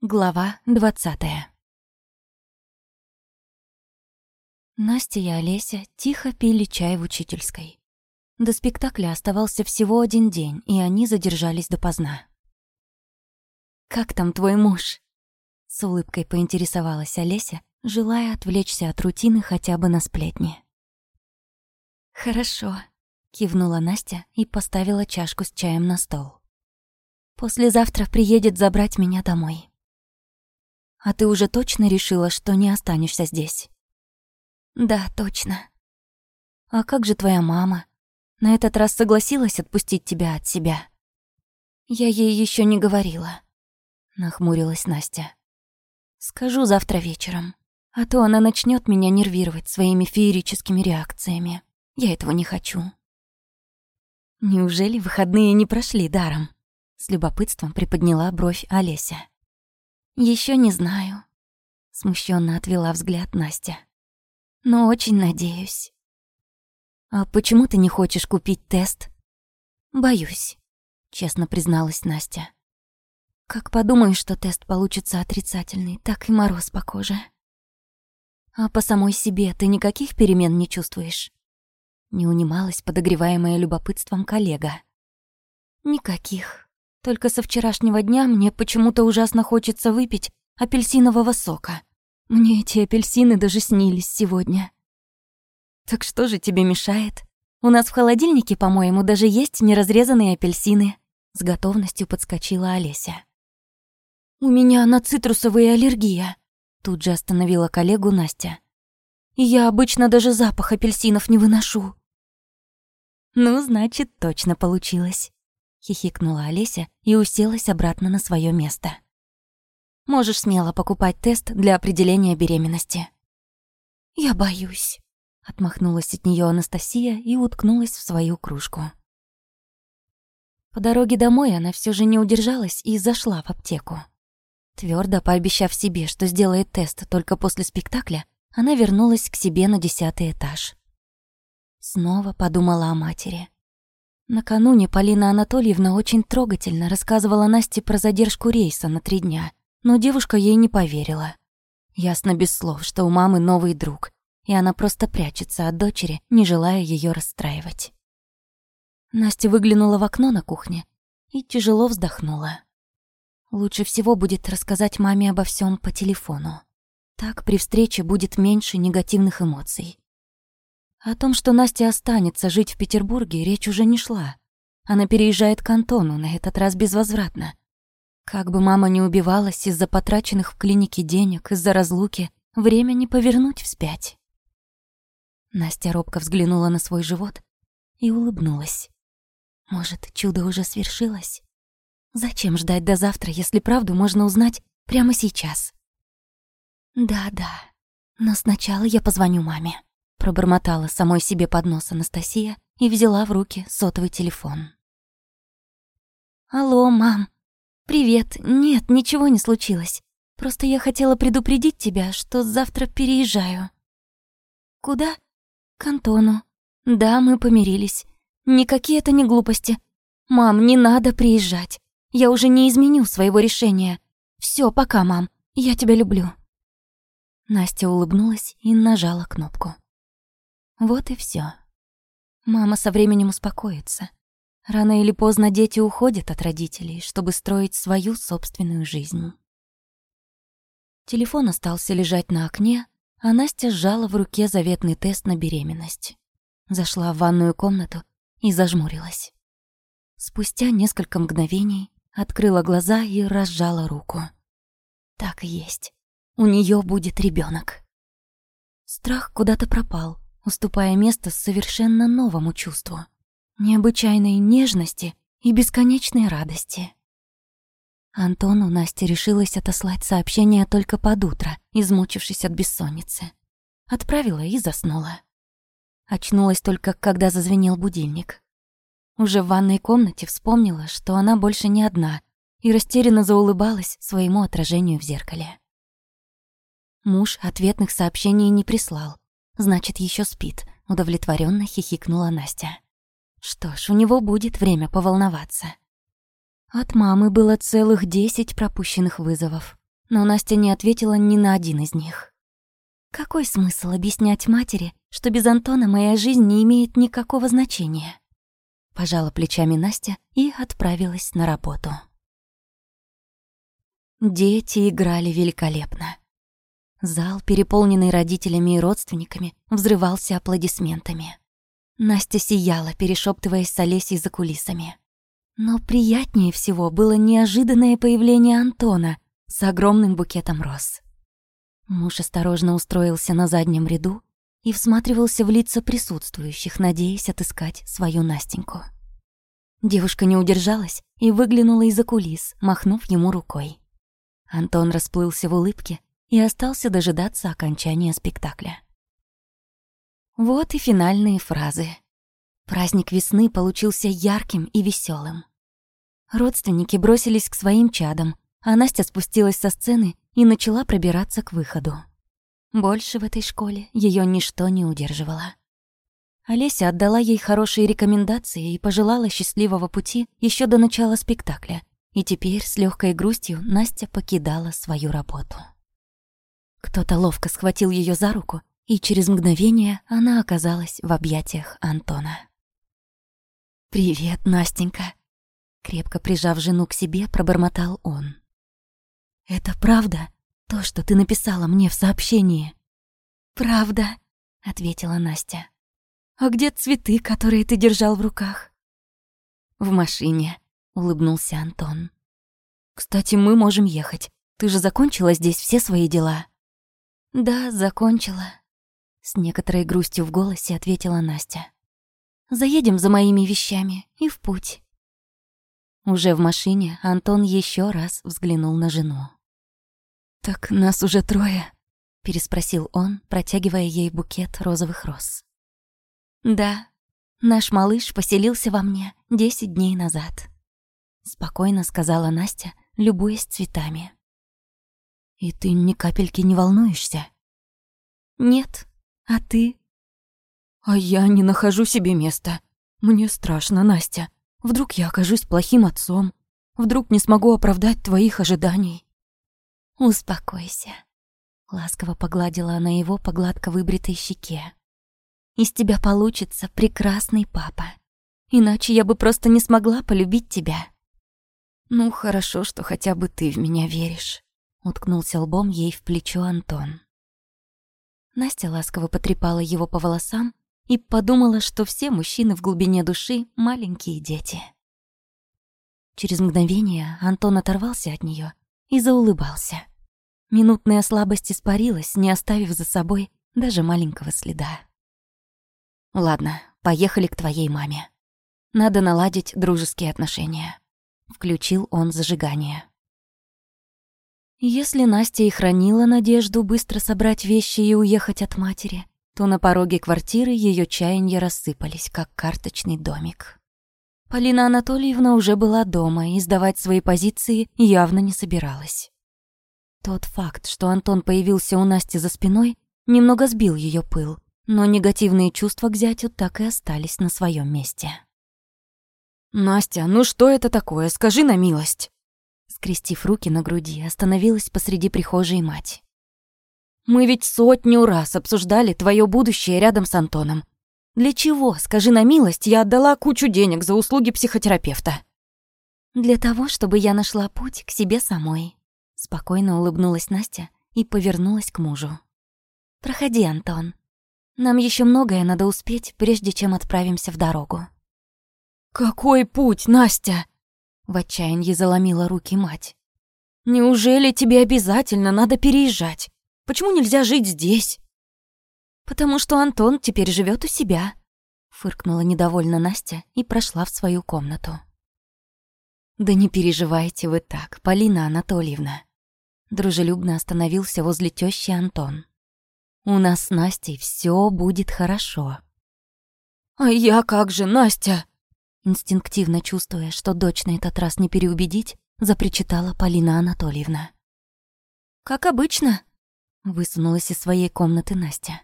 Глава двадцатая Настя и Олеся тихо пили чай в учительской. До спектакля оставался всего один день, и они задержались допоздна. «Как там твой муж?» С улыбкой поинтересовалась Олеся, желая отвлечься от рутины хотя бы на сплетни. «Хорошо», — кивнула Настя и поставила чашку с чаем на стол. «Послезавтра приедет забрать меня домой». «А ты уже точно решила, что не останешься здесь?» «Да, точно». «А как же твоя мама? На этот раз согласилась отпустить тебя от себя?» «Я ей еще не говорила», — нахмурилась Настя. «Скажу завтра вечером, а то она начнет меня нервировать своими феерическими реакциями». Я этого не хочу. Неужели выходные не прошли даром? С любопытством приподняла бровь Олеся. Еще не знаю. Смущенно отвела взгляд Настя. Но очень надеюсь. А почему ты не хочешь купить тест? Боюсь, честно призналась Настя. Как подумаю, что тест получится отрицательный, так и мороз по коже. А по самой себе ты никаких перемен не чувствуешь? Не унималась подогреваемая любопытством коллега. «Никаких. Только со вчерашнего дня мне почему-то ужасно хочется выпить апельсинового сока. Мне эти апельсины даже снились сегодня». «Так что же тебе мешает? У нас в холодильнике, по-моему, даже есть неразрезанные апельсины». С готовностью подскочила Олеся. «У меня на цитрусовые аллергия», — тут же остановила коллегу Настя. «Я обычно даже запах апельсинов не выношу». «Ну, значит, точно получилось», — хихикнула Олеся и уселась обратно на свое место. «Можешь смело покупать тест для определения беременности». «Я боюсь», — отмахнулась от нее Анастасия и уткнулась в свою кружку. По дороге домой она все же не удержалась и зашла в аптеку. Твердо пообещав себе, что сделает тест только после спектакля, она вернулась к себе на десятый этаж. Снова подумала о матери. Накануне Полина Анатольевна очень трогательно рассказывала Насте про задержку рейса на три дня, но девушка ей не поверила. Ясно без слов, что у мамы новый друг, и она просто прячется от дочери, не желая ее расстраивать. Настя выглянула в окно на кухне и тяжело вздохнула. Лучше всего будет рассказать маме обо всем по телефону. Так при встрече будет меньше негативных эмоций. О том, что Настя останется жить в Петербурге, речь уже не шла. Она переезжает к Антону, на этот раз безвозвратно. Как бы мама не убивалась из-за потраченных в клинике денег, из-за разлуки, время не повернуть вспять. Настя робко взглянула на свой живот и улыбнулась. Может, чудо уже свершилось? Зачем ждать до завтра, если правду можно узнать прямо сейчас? Да-да, но сначала я позвоню маме. Пробормотала самой себе под нос Анастасия и взяла в руки сотовый телефон. «Алло, мам. Привет. Нет, ничего не случилось. Просто я хотела предупредить тебя, что завтра переезжаю». «Куда?» «К Антону. Да, мы помирились. Никакие это не глупости. Мам, не надо приезжать. Я уже не изменю своего решения. Все, пока, мам. Я тебя люблю». Настя улыбнулась и нажала кнопку. Вот и все. Мама со временем успокоится. Рано или поздно дети уходят от родителей, чтобы строить свою собственную жизнь. Телефон остался лежать на окне, а Настя сжала в руке заветный тест на беременность. Зашла в ванную комнату и зажмурилась. Спустя несколько мгновений открыла глаза и разжала руку. Так и есть. У нее будет ребенок. Страх куда-то пропал, уступая место совершенно новому чувству — необычайной нежности и бесконечной радости. Антону Настя решилась отослать сообщение только под утро, измучившись от бессонницы. Отправила и заснула. Очнулась только, когда зазвенел будильник. Уже в ванной комнате вспомнила, что она больше не одна, и растерянно заулыбалась своему отражению в зеркале. Муж ответных сообщений не прислал, Значит, еще спит, удовлетворенно хихикнула Настя. Что ж, у него будет время поволноваться. От мамы было целых десять пропущенных вызовов. но Настя не ответила ни на один из них. Какой смысл объяснять матери, что без Антона моя жизнь не имеет никакого значения? Пожала плечами Настя и отправилась на работу. Дети играли великолепно. Зал, переполненный родителями и родственниками, взрывался аплодисментами. Настя сияла, перешептываясь с Олесей за кулисами. Но приятнее всего было неожиданное появление Антона с огромным букетом роз. Муж осторожно устроился на заднем ряду и всматривался в лица присутствующих, надеясь отыскать свою Настеньку. Девушка не удержалась и выглянула из-за кулис, махнув ему рукой. Антон расплылся в улыбке и остался дожидаться окончания спектакля. Вот и финальные фразы. Праздник весны получился ярким и веселым. Родственники бросились к своим чадам, а Настя спустилась со сцены и начала пробираться к выходу. Больше в этой школе ее ничто не удерживало. Олеся отдала ей хорошие рекомендации и пожелала счастливого пути еще до начала спектакля, и теперь с легкой грустью Настя покидала свою работу. Кто-то ловко схватил ее за руку, и через мгновение она оказалась в объятиях Антона. «Привет, Настенька!» Крепко прижав жену к себе, пробормотал он. «Это правда, то, что ты написала мне в сообщении?» «Правда», — ответила Настя. «А где цветы, которые ты держал в руках?» «В машине», — улыбнулся Антон. «Кстати, мы можем ехать. Ты же закончила здесь все свои дела?» «Да, закончила», — с некоторой грустью в голосе ответила Настя. «Заедем за моими вещами и в путь». Уже в машине Антон еще раз взглянул на жену. «Так нас уже трое?» — переспросил он, протягивая ей букет розовых роз. «Да, наш малыш поселился во мне десять дней назад», — спокойно сказала Настя, любуясь цветами. «И ты ни капельки не волнуешься?» «Нет. А ты?» «А я не нахожу себе места. Мне страшно, Настя. Вдруг я окажусь плохим отцом. Вдруг не смогу оправдать твоих ожиданий». «Успокойся», — ласково погладила она его по гладко выбритой щеке. «Из тебя получится прекрасный папа. Иначе я бы просто не смогла полюбить тебя». «Ну, хорошо, что хотя бы ты в меня веришь», Уткнулся лбом ей в плечо Антон. Настя ласково потрепала его по волосам и подумала, что все мужчины в глубине души — маленькие дети. Через мгновение Антон оторвался от нее и заулыбался. Минутная слабость испарилась, не оставив за собой даже маленького следа. «Ладно, поехали к твоей маме. Надо наладить дружеские отношения». Включил он зажигание. Если Настя и хранила надежду быстро собрать вещи и уехать от матери, то на пороге квартиры ее чаяния рассыпались, как карточный домик. Полина Анатольевна уже была дома и сдавать свои позиции явно не собиралась. Тот факт, что Антон появился у Насти за спиной, немного сбил ее пыл, но негативные чувства к зятю так и остались на своем месте. «Настя, ну что это такое? Скажи на милость!» Скрестив руки на груди, остановилась посреди прихожей мать. «Мы ведь сотню раз обсуждали твое будущее рядом с Антоном. Для чего, скажи на милость, я отдала кучу денег за услуги психотерапевта?» «Для того, чтобы я нашла путь к себе самой», — спокойно улыбнулась Настя и повернулась к мужу. «Проходи, Антон. Нам еще многое надо успеть, прежде чем отправимся в дорогу». «Какой путь, Настя?» В отчаянии заломила руки мать. «Неужели тебе обязательно надо переезжать? Почему нельзя жить здесь?» «Потому что Антон теперь живет у себя», — фыркнула недовольно Настя и прошла в свою комнату. «Да не переживайте вы так, Полина Анатольевна», — дружелюбно остановился возле тещи Антон. «У нас с Настей все будет хорошо». «А я как же, Настя?» Инстинктивно чувствуя, что дочь на этот раз не переубедить, запричитала Полина Анатольевна. «Как обычно», — высунулась из своей комнаты Настя.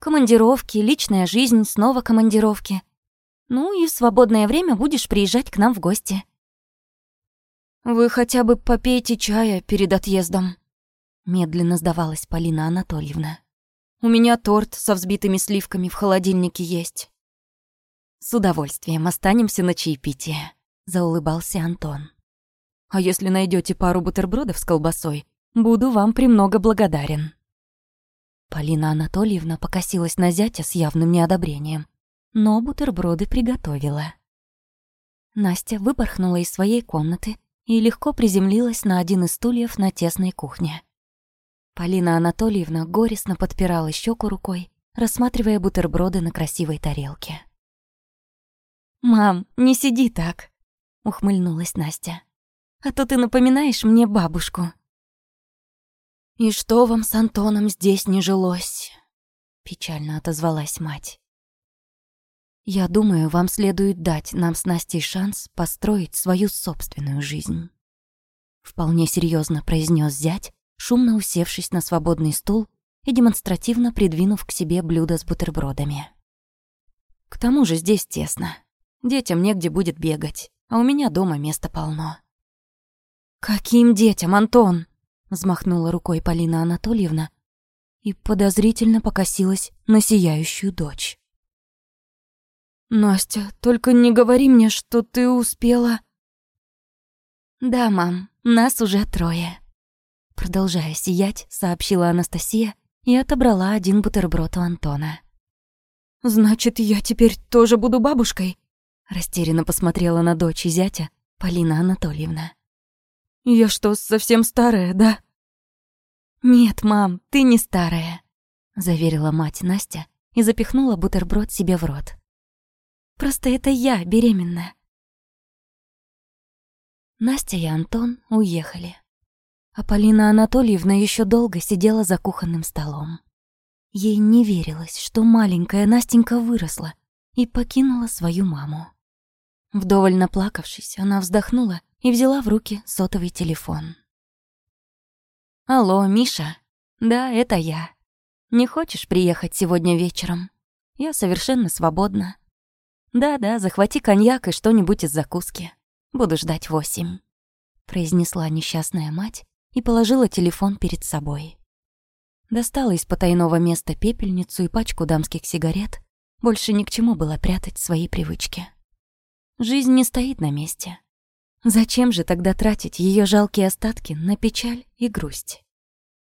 «Командировки, личная жизнь, снова командировки. Ну и в свободное время будешь приезжать к нам в гости». «Вы хотя бы попейте чая перед отъездом», — медленно сдавалась Полина Анатольевна. «У меня торт со взбитыми сливками в холодильнике есть». «С удовольствием останемся на чаепитие», — заулыбался Антон. «А если найдете пару бутербродов с колбасой, буду вам премного благодарен». Полина Анатольевна покосилась на зятя с явным неодобрением, но бутерброды приготовила. Настя выпорхнула из своей комнаты и легко приземлилась на один из стульев на тесной кухне. Полина Анатольевна горестно подпирала щеку рукой, рассматривая бутерброды на красивой тарелке. «Мам, не сиди так», — ухмыльнулась Настя. «А то ты напоминаешь мне бабушку». «И что вам с Антоном здесь не жилось?» — печально отозвалась мать. Я думаю, вам следует дать нам с Настей шанс построить свою собственную жизнь. Вполне серьезно произнес зять, шумно усевшись на свободный стул и демонстративно придвинув к себе блюдо с бутербродами. К тому же здесь тесно. Детям негде будет бегать, а у меня дома места полно. «Каким детям, Антон?» — взмахнула рукой Полина Анатольевна и подозрительно покосилась на сияющую дочь. «Настя, только не говори мне, что ты успела...» «Да, мам, нас уже трое». Продолжая сиять, сообщила Анастасия и отобрала один бутерброд у Антона. «Значит, я теперь тоже буду бабушкой?» Растерянно посмотрела на дочь и зятя Полина Анатольевна. «Я что, совсем старая, да?» «Нет, мам, ты не старая», — заверила мать Настя и запихнула бутерброд себе в рот. Просто это я беременна. Настя и Антон уехали. А Полина Анатольевна еще долго сидела за кухонным столом. Ей не верилось, что маленькая Настенька выросла и покинула свою маму. Вдоволь наплакавшись, она вздохнула и взяла в руки сотовый телефон. «Алло, Миша? Да, это я. Не хочешь приехать сегодня вечером? Я совершенно свободна. «Да-да, захвати коньяк и что-нибудь из закуски. Буду ждать восемь», — произнесла несчастная мать и положила телефон перед собой. Достала из потайного места пепельницу и пачку дамских сигарет. Больше ни к чему было прятать свои привычки. Жизнь не стоит на месте. Зачем же тогда тратить ее жалкие остатки на печаль и грусть?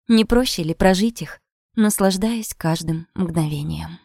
Не проще ли прожить их, наслаждаясь каждым мгновением?